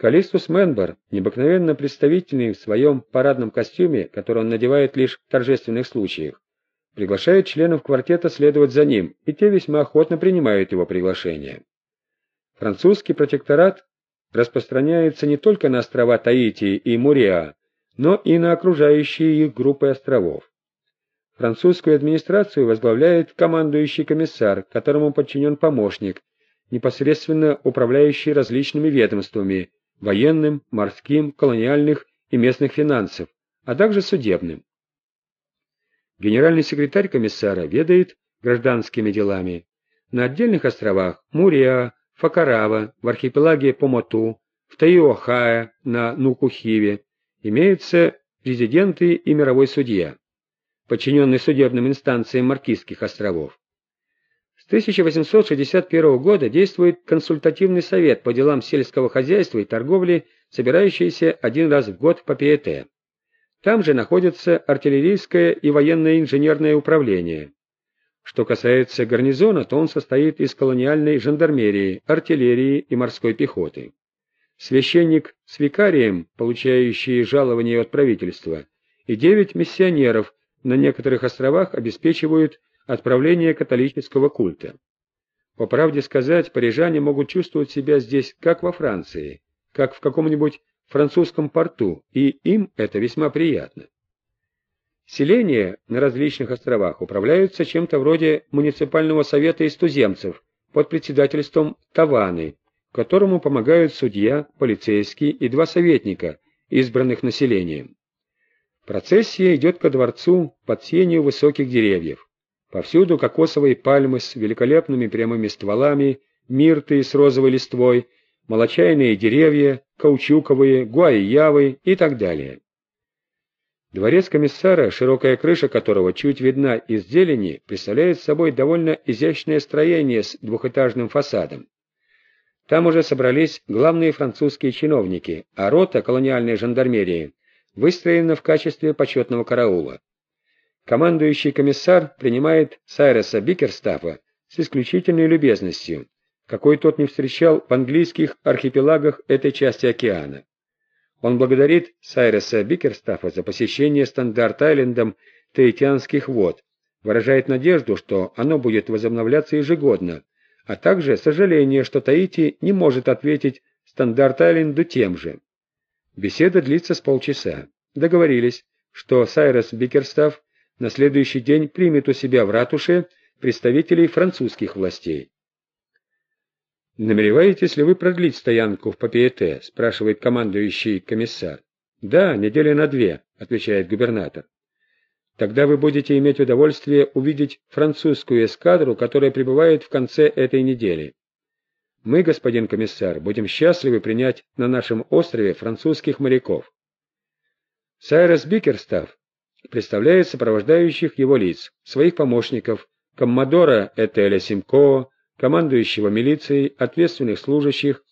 Калистус Менбар, необыкновенно представительный в своем парадном костюме, который он надевает лишь в торжественных случаях, приглашает членов квартета следовать за ним, и те весьма охотно принимают его приглашение. Французский протекторат распространяется не только на острова Таити и Муриа, но и на окружающие их группы островов. Французскую администрацию возглавляет командующий комиссар, которому подчинен помощник, непосредственно управляющий различными ведомствами, военным, морским, колониальных и местных финансов, а также судебным. Генеральный секретарь комиссара ведает гражданскими делами. На отдельных островах Муриа, Факарава, в архипелаге Помоту, в Таиохае, на Нукухиве имеются президенты и мировой судья, подчиненный судебным инстанциям Маркизских островов. 1861 года действует консультативный совет по делам сельского хозяйства и торговли, собирающийся один раз в год по ПЕТ. Там же находится артиллерийское и военное инженерное управление. Что касается гарнизона, то он состоит из колониальной жандармерии, артиллерии и морской пехоты. Священник с викарием, получающие жалования от правительства, и девять миссионеров на некоторых островах обеспечивают отправления католического культа. По правде сказать, парижане могут чувствовать себя здесь как во Франции, как в каком-нибудь французском порту, и им это весьма приятно. Селения на различных островах управляются чем-то вроде муниципального совета из туземцев под председательством Таваны, которому помогают судья, полицейский и два советника, избранных населением. Процессия идет ко дворцу под сенью высоких деревьев. Повсюду кокосовые пальмы с великолепными прямыми стволами, мирты с розовой листвой, молочайные деревья, каучуковые, гуайявы и так далее. Дворец комиссара, широкая крыша которого чуть видна из зелени, представляет собой довольно изящное строение с двухэтажным фасадом. Там уже собрались главные французские чиновники, а рота колониальной жандармерии выстроена в качестве почетного караула. Командующий комиссар принимает Сайреса Бикерстафа с исключительной любезностью, какой тот не встречал в английских архипелагах этой части океана. Он благодарит Сайреса Бикерстафа за посещение Стандарт-Айлендом Таитянских вод, выражает надежду, что оно будет возобновляться ежегодно, а также сожаление, что Таити не может ответить Стандарт-Айленду тем же. Беседа длится с полчаса. Договорились, что Сайрес Бикерстаф на следующий день примет у себя в ратуше представителей французских властей. «Намереваетесь ли вы продлить стоянку в Папиете?» – спрашивает командующий комиссар. «Да, недели на две», – отвечает губернатор. «Тогда вы будете иметь удовольствие увидеть французскую эскадру, которая прибывает в конце этой недели. Мы, господин комиссар, будем счастливы принять на нашем острове французских моряков». Сайрес Бикерстав представляет сопровождающих его лиц, своих помощников, коммодора Этеля Симкоо, командующего милицией, ответственных служащих,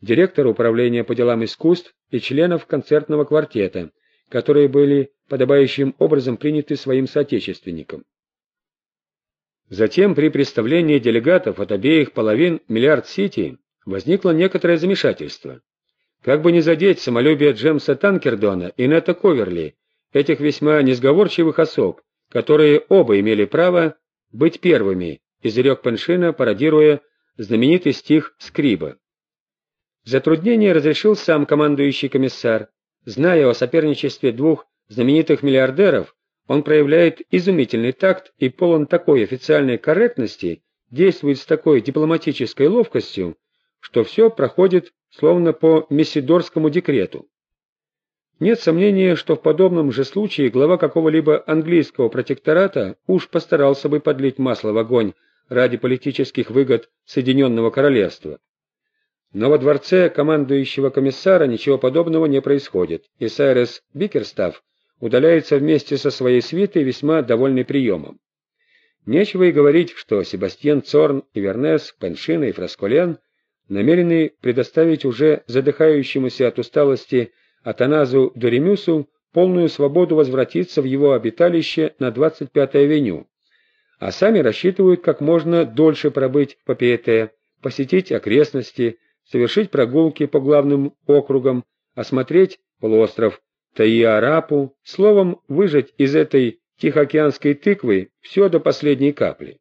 директора управления по делам искусств и членов концертного квартета, которые были подобающим образом приняты своим соотечественникам. Затем при представлении делегатов от обеих половин Миллиард-Сити возникло некоторое замешательство. Как бы не задеть самолюбие Джемса Танкердона и Нета Коверли, этих весьма несговорчивых особ, которые оба имели право быть первыми, изрек Паншина, пародируя знаменитый стих Скриба. Затруднение разрешил сам командующий комиссар. Зная о соперничестве двух знаменитых миллиардеров, он проявляет изумительный такт и полон такой официальной корректности, действует с такой дипломатической ловкостью, что все проходит словно по мессидорскому декрету. Нет сомнения, что в подобном же случае глава какого-либо английского протектората уж постарался бы подлить масло в огонь ради политических выгод Соединенного Королевства. Но во дворце командующего комиссара ничего подобного не происходит, и Сайрес Бикерстав удаляется вместе со своей свитой весьма довольный приемом. Нечего и говорить, что Себастьян Цорн и Пеншина и Фрасколен намерены предоставить уже задыхающемуся от усталости Атаназу Доремюсу полную свободу возвратиться в его обиталище на 25-й авеню, а сами рассчитывают как можно дольше пробыть по Пиете, посетить окрестности, совершить прогулки по главным округам, осмотреть полуостров Таиарапу, словом, выжать из этой тихоокеанской тыквы все до последней капли.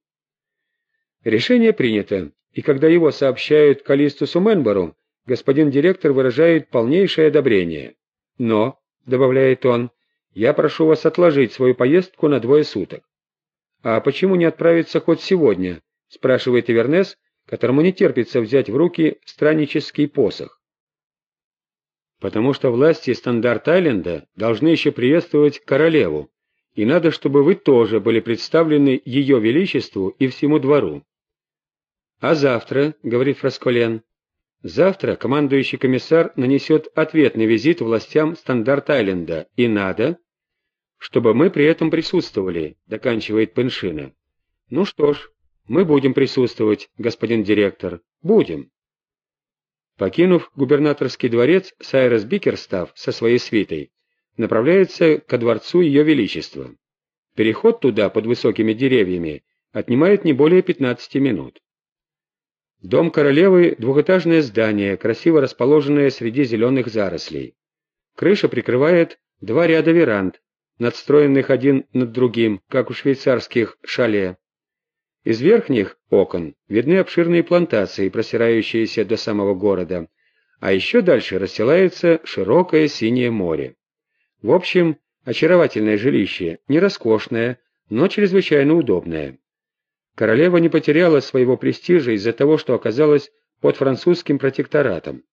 Решение принято, и когда его сообщают Калистусу Менбору, господин директор выражает полнейшее одобрение. Но, добавляет он, я прошу вас отложить свою поездку на двое суток. А почему не отправиться хоть сегодня? спрашивает Ивернес, которому не терпится взять в руки страннический посох. Потому что власти Стандарт-Айленда должны еще приветствовать королеву, и надо, чтобы вы тоже были представлены ее величеству и всему двору. А завтра, говорит Фрасколен, завтра командующий комиссар нанесет ответный визит властям Стандарт-Айленда, и надо, чтобы мы при этом присутствовали, доканчивает Пэншина. Ну что ж, мы будем присутствовать, господин директор, будем. Покинув губернаторский дворец, Сайрес Бикерстав со своей свитой направляется ко дворцу Ее Величества. Переход туда под высокими деревьями отнимает не более 15 минут. Дом королевы – двухэтажное здание, красиво расположенное среди зеленых зарослей. Крыша прикрывает два ряда веранд, надстроенных один над другим, как у швейцарских шале. Из верхних окон видны обширные плантации, простирающиеся до самого города, а еще дальше расстилается широкое синее море. В общем, очаровательное жилище, не роскошное, но чрезвычайно удобное. Королева не потеряла своего престижа из-за того, что оказалась под французским протекторатом.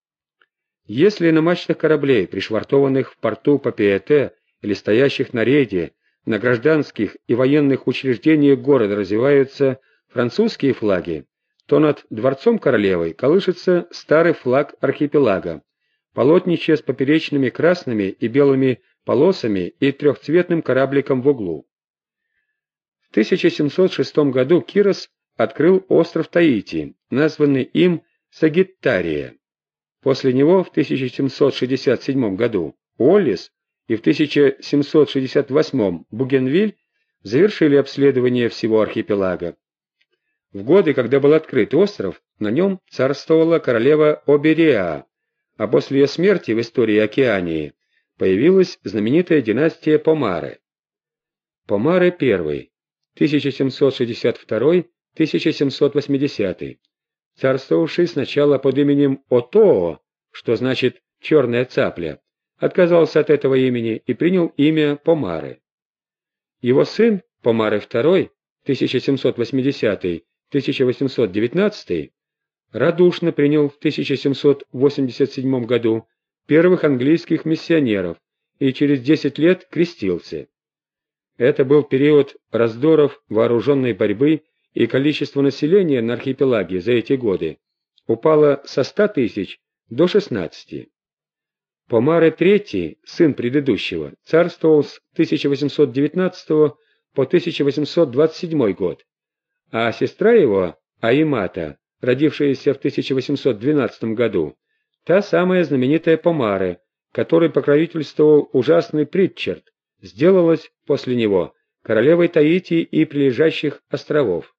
Если на мачтах кораблей, пришвартованных в порту Папиэте или стоящих на рейде, на гражданских и военных учреждениях города развиваются французские флаги, то над дворцом королевы колышется старый флаг архипелага, полотнище с поперечными красными и белыми полосами и трехцветным корабликом в углу. 1706 году Кирос открыл остров Таити, названный им Сагиттария. После него в 1767 году Уоллис и в 1768 Бугенвиль завершили обследование всего архипелага. В годы, когда был открыт остров, на нем царствовала королева Обериа, а после ее смерти в истории Океании появилась знаменитая династия Помары. Помары I 1762-1780, царствовавший сначала под именем Отоо, что значит «черная цапля», отказался от этого имени и принял имя Помары. Его сын Помары II, 1780-1819, радушно принял в 1787 году первых английских миссионеров и через 10 лет крестился. Это был период раздоров, вооруженной борьбы, и количество населения на архипелаге за эти годы упало со 100 тысяч до 16. Помаре III, сын предыдущего, царствовал с 1819 по 1827 год, а сестра его, Аимата, родившаяся в 1812 году, та самая знаменитая Помаре, которой покровительствовал ужасный Притчард, сделалась после него королевой Таити и прилежащих островов.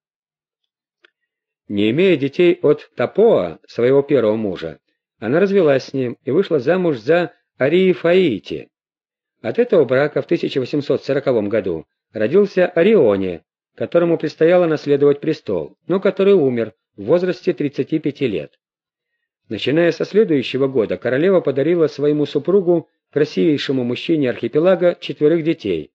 Не имея детей от Тапоа, своего первого мужа, она развелась с ним и вышла замуж за Арии Фаити. От этого брака в 1840 году родился Орионе, которому предстояло наследовать престол, но который умер в возрасте 35 лет. Начиная со следующего года королева подарила своему супругу красивейшему мужчине архипелага четверых детей.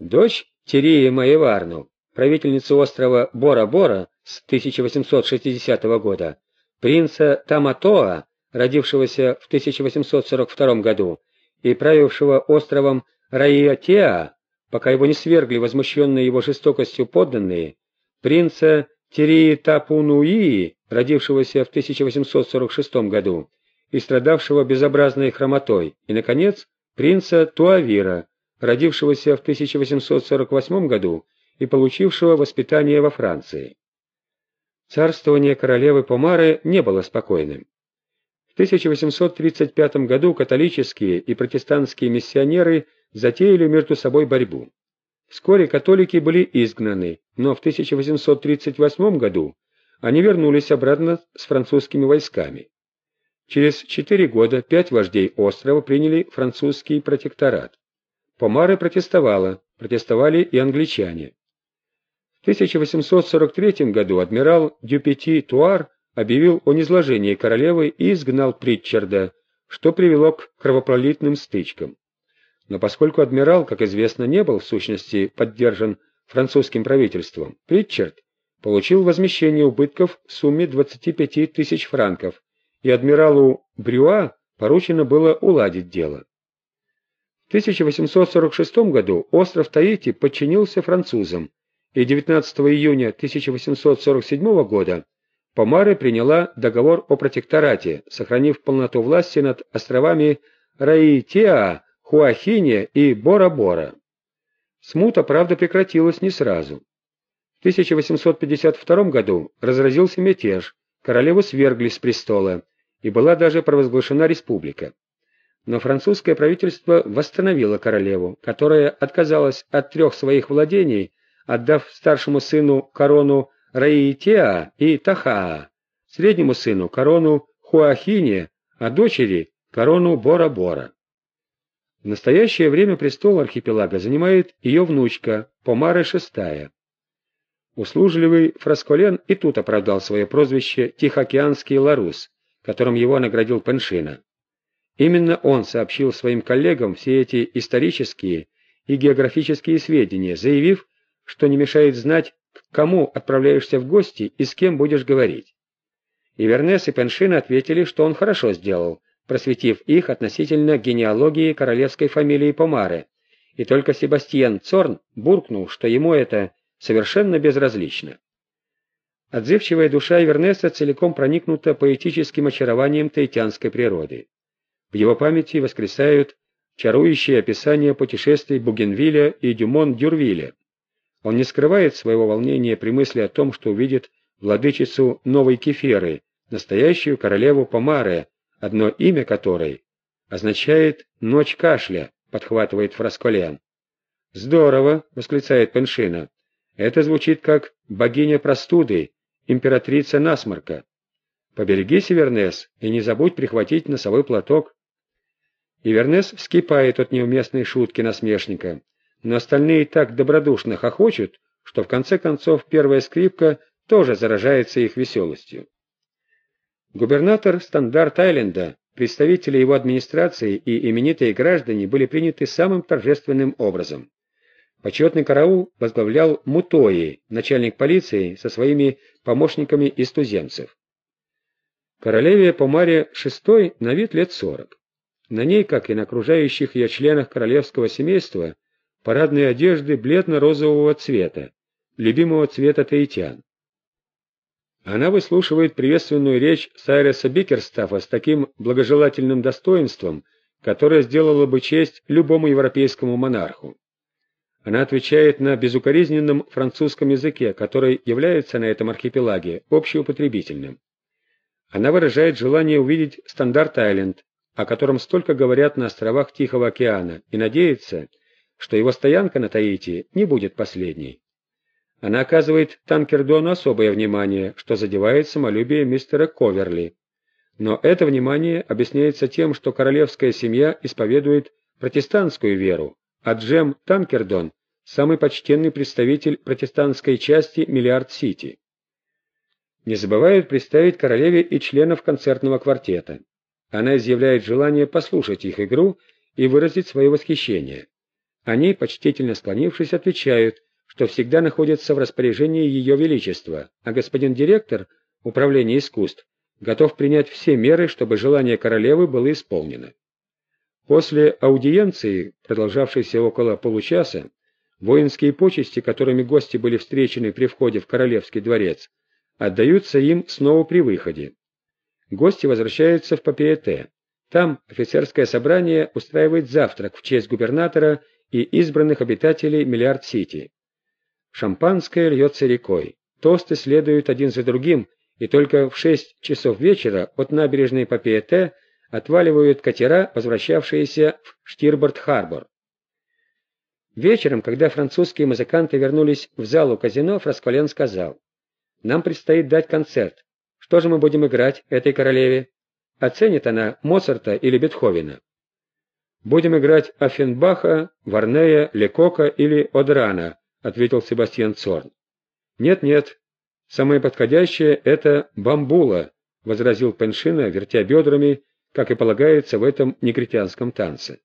Дочь Терии Маеварну, правительницу острова Бора-Бора с 1860 года, принца Таматоа, родившегося в 1842 году и правившего островом Раиотеа, пока его не свергли возмущенные его жестокостью подданные, принца Терии Тапунуии, родившегося в 1846 году, и страдавшего безобразной хромотой, и, наконец, принца Туавира, родившегося в 1848 году и получившего воспитание во Франции. Царствование королевы Помары не было спокойным. В 1835 году католические и протестантские миссионеры затеяли между собой борьбу. Вскоре католики были изгнаны, но в 1838 году они вернулись обратно с французскими войсками. Через четыре года пять вождей острова приняли французский протекторат. Помары протестовала, протестовали и англичане. В 1843 году адмирал Дюпети Туар объявил о низложении королевы и изгнал Притчарда, что привело к кровопролитным стычкам. Но поскольку адмирал, как известно, не был в сущности поддержан французским правительством, Притчард получил возмещение убытков в сумме 25 тысяч франков, и адмиралу Брюа поручено было уладить дело. В 1846 году остров Таити подчинился французам, и 19 июня 1847 года Помары приняла договор о протекторате, сохранив полноту власти над островами Раитеа, Хуахине и Бора-Бора. Смута, правда, прекратилась не сразу. В 1852 году разразился мятеж, королеву свергли с престола, и была даже провозглашена республика. Но французское правительство восстановило королеву, которая отказалась от трех своих владений, отдав старшему сыну корону Раитеа и Тахаа, среднему сыну корону Хуахине, а дочери корону Бора-Бора. В настоящее время престол архипелага занимает ее внучка Помара VI. Услужливый Фрасколен и тут оправдал свое прозвище «Тихоокеанский Ларус», которым его наградил Пеншина. Именно он сообщил своим коллегам все эти исторические и географические сведения, заявив, что не мешает знать, к кому отправляешься в гости и с кем будешь говорить. И Вернес и Пеншин ответили, что он хорошо сделал, просветив их относительно генеалогии королевской фамилии Помары, и только Себастьян Цорн буркнул, что ему это совершенно безразлично. Отзывчивая душа Эвернеса целиком проникнута поэтическим очарованием таитянской природы. В его памяти воскресают чарующие описания путешествий Бугенвиля и Дюмон-Дюрвиля. Он не скрывает своего волнения при мысли о том, что увидит владычицу Новой Кеферы, настоящую королеву Помары, одно имя которой означает «ночь кашля», подхватывает Фрасколян. «Здорово!» — восклицает Пеншина. Это звучит как «богиня простуды», «императрица насморка». Поберегись, Вернес, и не забудь прихватить носовой платок. И Вернес вскипает от неуместной шутки насмешника, но остальные так добродушно хохочут, что в конце концов первая скрипка тоже заражается их веселостью. Губернатор Стандарт-Айленда, представители его администрации и именитые граждане были приняты самым торжественным образом. Почетный караул возглавлял Мутои, начальник полиции, со своими помощниками из туземцев. Королеве Помаре VI на вид лет сорок. На ней, как и на окружающих ее членах королевского семейства, парадные одежды бледно-розового цвета, любимого цвета таитян. Она выслушивает приветственную речь Сайреса Бикерстафа с таким благожелательным достоинством, которое сделало бы честь любому европейскому монарху. Она отвечает на безукоризненном французском языке, который является на этом архипелаге общеупотребительным. Она выражает желание увидеть Стандарт-Айленд, о котором столько говорят на островах Тихого океана, и надеется, что его стоянка на Таити не будет последней. Она оказывает Танкердону особое внимание, что задевает самолюбие мистера Коверли. Но это внимание объясняется тем, что королевская семья исповедует протестантскую веру, а Джем Танкердон – самый почтенный представитель протестантской части Миллиард-Сити. Не забывают представить королеве и членов концертного квартета. Она изъявляет желание послушать их игру и выразить свое восхищение. Они, почтительно склонившись, отвечают, что всегда находятся в распоряжении Ее Величества, а господин директор Управления искусств готов принять все меры, чтобы желание королевы было исполнено. После аудиенции, продолжавшейся около получаса, воинские почести, которыми гости были встречены при входе в королевский дворец, отдаются им снова при выходе. Гости возвращаются в Папиете. Там офицерское собрание устраивает завтрак в честь губернатора и избранных обитателей Миллиард-Сити. Шампанское льется рекой, тосты следуют один за другим, и только в шесть часов вечера от набережной Папиете отваливают катера, возвращавшиеся в Штирборд-Харбор. Вечером, когда французские музыканты вернулись в залу казино, Фрасколен сказал, Нам предстоит дать концерт. Что же мы будем играть этой королеве? Оценит она Моцарта или Бетховена? Будем играть Оффенбаха, Варнея, Лекока или Одрана, ответил Себастьян Цорн. Нет-нет, самое подходящее — это бамбула, возразил Пеншина, вертя бедрами, как и полагается в этом негритянском танце.